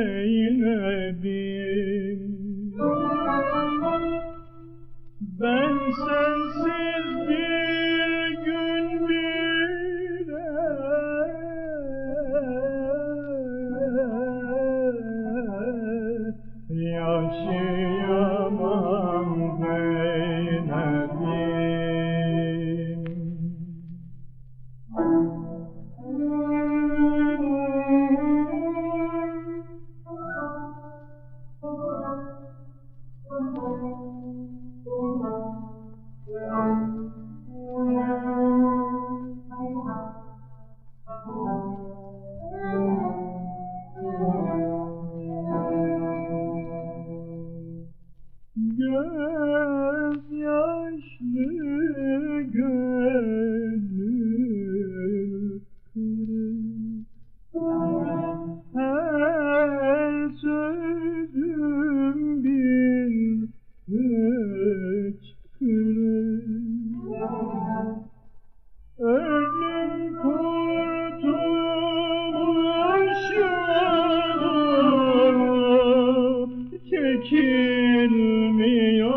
Zeynep'im Ben sensiz çekilmiyor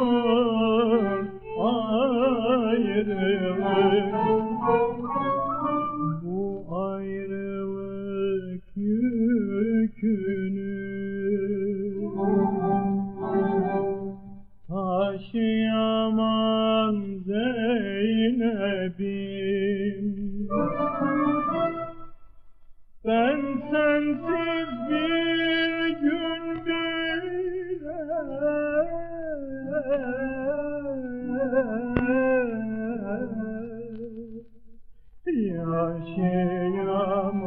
ayrılık. Bu ayrılık yükünü Taşıyamam Zeynep'im. Ben sensiz bir Yaşayamam